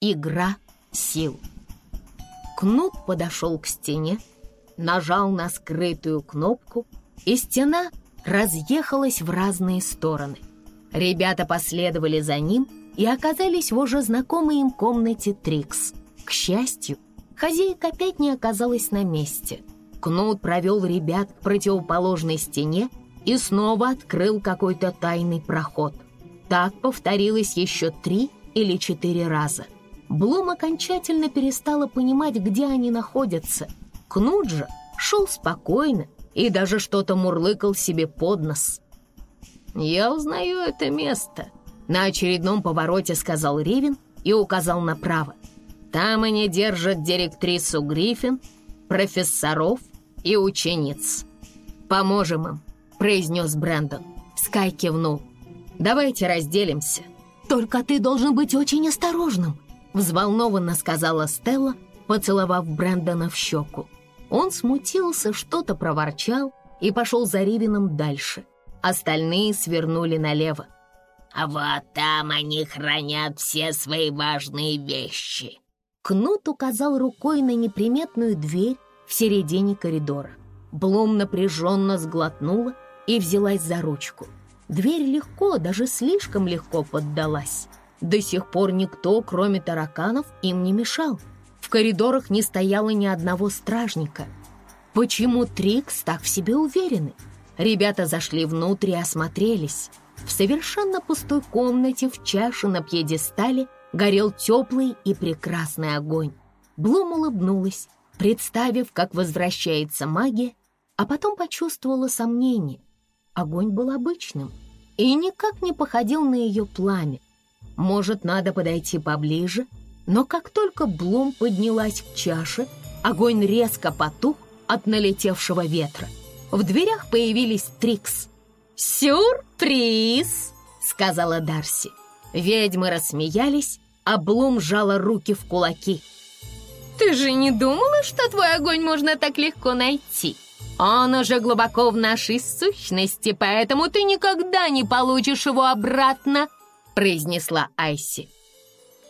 Игра сил. Кнут подошел к стене, нажал на скрытую кнопку, и стена разъехалась в разные стороны. Ребята последовали за ним и оказались в уже знакомой им комнате Трикс. К счастью, хозяйка опять не оказалась на месте. Кнут провел ребят к противоположной стене и снова открыл какой-то тайный проход. Так повторилось еще три или четыре раза. Блум окончательно перестала понимать, где они находятся. Кнут же шел спокойно и даже что-то мурлыкал себе под нос. «Я узнаю это место», — на очередном повороте сказал Ривен и указал направо. «Там они держат директрису Гриффин, профессоров и учениц. Поможем им», — произнес Брэндон. Скай кивнул. «Давайте разделимся». «Только ты должен быть очень осторожным», — взволнованно сказала Стелла, поцеловав Брэндона в щеку. Он смутился, что-то проворчал и пошел за Ривином дальше. Остальные свернули налево. «А вот там они хранят все свои важные вещи». Кнут указал рукой на неприметную дверь в середине коридора. Блум напряженно сглотнула и взялась за ручку. Дверь легко, даже слишком легко поддалась. До сих пор никто, кроме тараканов, им не мешал. В коридорах не стояло ни одного стражника. Почему Трикс так в себе уверены? Ребята зашли внутрь и осмотрелись. В совершенно пустой комнате в чаше на пьедестале горел теплый и прекрасный огонь. Блум улыбнулась, представив, как возвращается магия, а потом почувствовала сомнение. Огонь был обычным и никак не походил на ее пламя. Может, надо подойти поближе? Но как только Блум поднялась к чаше, огонь резко потух от налетевшего ветра. В дверях появились Трикс. «Сюрприз!» — сказала Дарси. Ведьмы рассмеялись, а Блум сжала руки в кулаки. «Ты же не думала, что твой огонь можно так легко найти?» Он уже глубоко в нашей сущности, поэтому ты никогда не получишь его обратно», — произнесла Айси.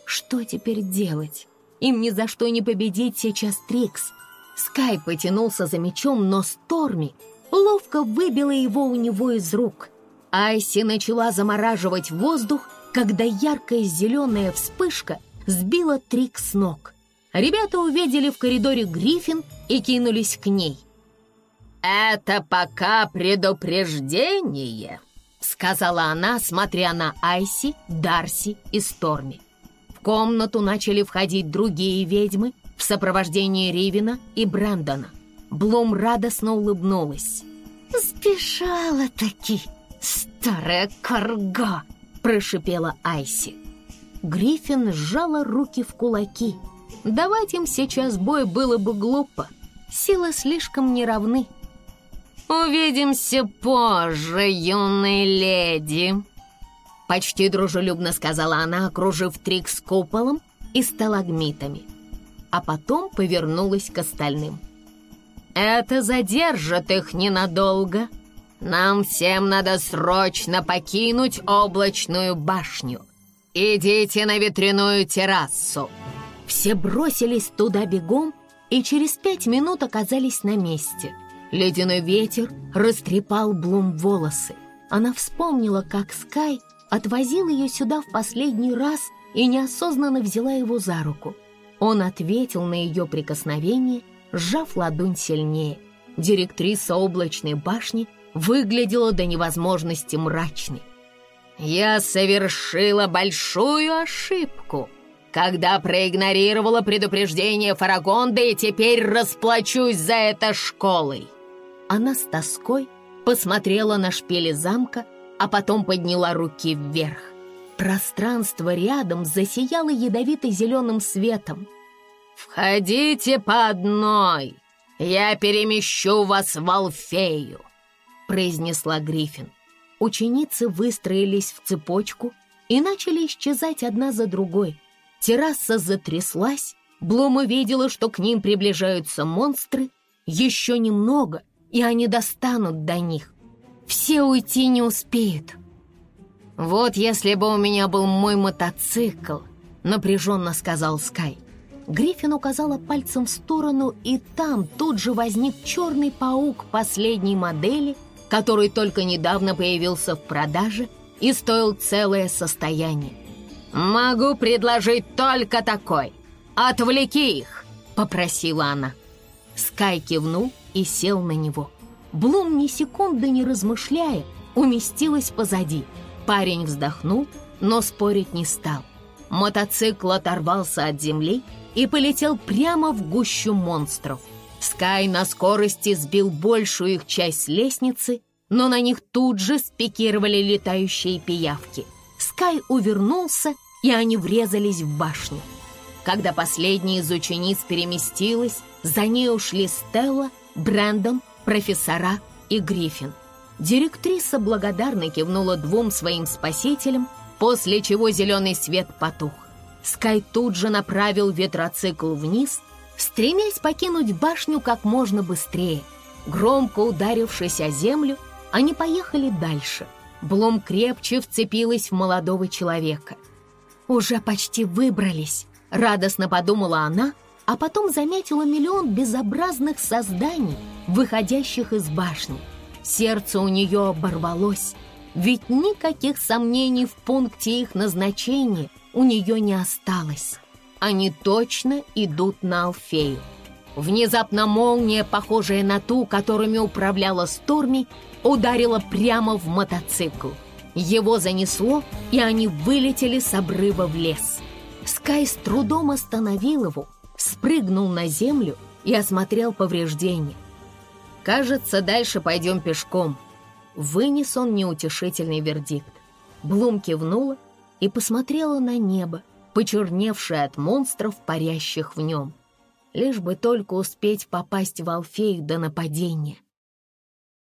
«Что теперь делать? Им ни за что не победить сейчас Трикс». Скай потянулся за мечом, но Сторми ловко выбила его у него из рук. Айси начала замораживать воздух, когда яркая зеленая вспышка сбила Трикс с ног. Ребята увидели в коридоре Гриффин и кинулись к ней — «Это пока предупреждение», — сказала она, смотря на Айси, Дарси и Сторми. В комнату начали входить другие ведьмы в сопровождении Ривина и Брэндона. Блум радостно улыбнулась. «Сбежала-таки, старая корга!» — прошипела Айси. Гриффин сжала руки в кулаки. Давать им сейчас бой было бы глупо. Силы слишком неравны. «Увидимся позже, юная леди!» Почти дружелюбно сказала она, окружив Трикс куполом и сталагмитами. А потом повернулась к остальным. «Это задержит их ненадолго. Нам всем надо срочно покинуть облачную башню. Идите на ветряную террасу!» Все бросились туда бегом и через пять минут оказались на месте — Ледяной ветер растрепал Блум волосы. Она вспомнила, как Скай отвозил ее сюда в последний раз и неосознанно взяла его за руку. Он ответил на ее прикосновение, сжав ладонь сильнее. Директриса облачной башни выглядела до невозможности мрачной. «Я совершила большую ошибку», когда проигнорировала предупреждение Фарагонда и теперь расплачусь за это школой. Она с тоской посмотрела на шпили замка, а потом подняла руки вверх. Пространство рядом засияло ядовито-зеленым светом. «Входите по одной, я перемещу вас в Алфею», — произнесла Гриффин. Ученицы выстроились в цепочку и начали исчезать одна за другой. Терраса затряслась, Блум увидела, что к ним приближаются монстры. Еще немного, и они достанут до них. Все уйти не успеют. Вот если бы у меня был мой мотоцикл, — напряженно сказал Скай. Гриффин указала пальцем в сторону, и там тут же возник черный паук последней модели, который только недавно появился в продаже и стоил целое состояние. «Могу предложить только такой. Отвлеки их!» — попросила она. Скай кивнул и сел на него. Блум ни секунды не размышляя, уместилась позади. Парень вздохнул, но спорить не стал. Мотоцикл оторвался от земли и полетел прямо в гущу монстров. Скай на скорости сбил большую их часть лестницы, но на них тут же спикировали летающие пиявки. Скай увернулся, и они врезались в башню. Когда последняя из учениц переместилась, за ней ушли Стелла, Брэндон, профессора и Гриффин. Директриса благодарно кивнула двум своим спасителям, после чего зеленый свет потух. Скай тут же направил ветроцикл вниз, стремясь покинуть башню как можно быстрее. Громко ударившись о землю, они поехали дальше. Блум крепче вцепилась в молодого человека. «Уже почти выбрались», — радостно подумала она, а потом заметила миллион безобразных созданий, выходящих из башни. Сердце у нее оборвалось, ведь никаких сомнений в пункте их назначения у нее не осталось. Они точно идут на Алфею. Внезапно молния, похожая на ту, которыми управляла Сторми, ударила прямо в мотоцикл. Его занесло, и они вылетели с обрыва в лес. Скай с трудом остановил его, спрыгнул на землю и осмотрел повреждения. «Кажется, дальше пойдем пешком», — вынес он неутешительный вердикт. Блум кивнула и посмотрела на небо, почерневшее от монстров, парящих в нем. Лишь бы только успеть попасть в Алфею до нападения —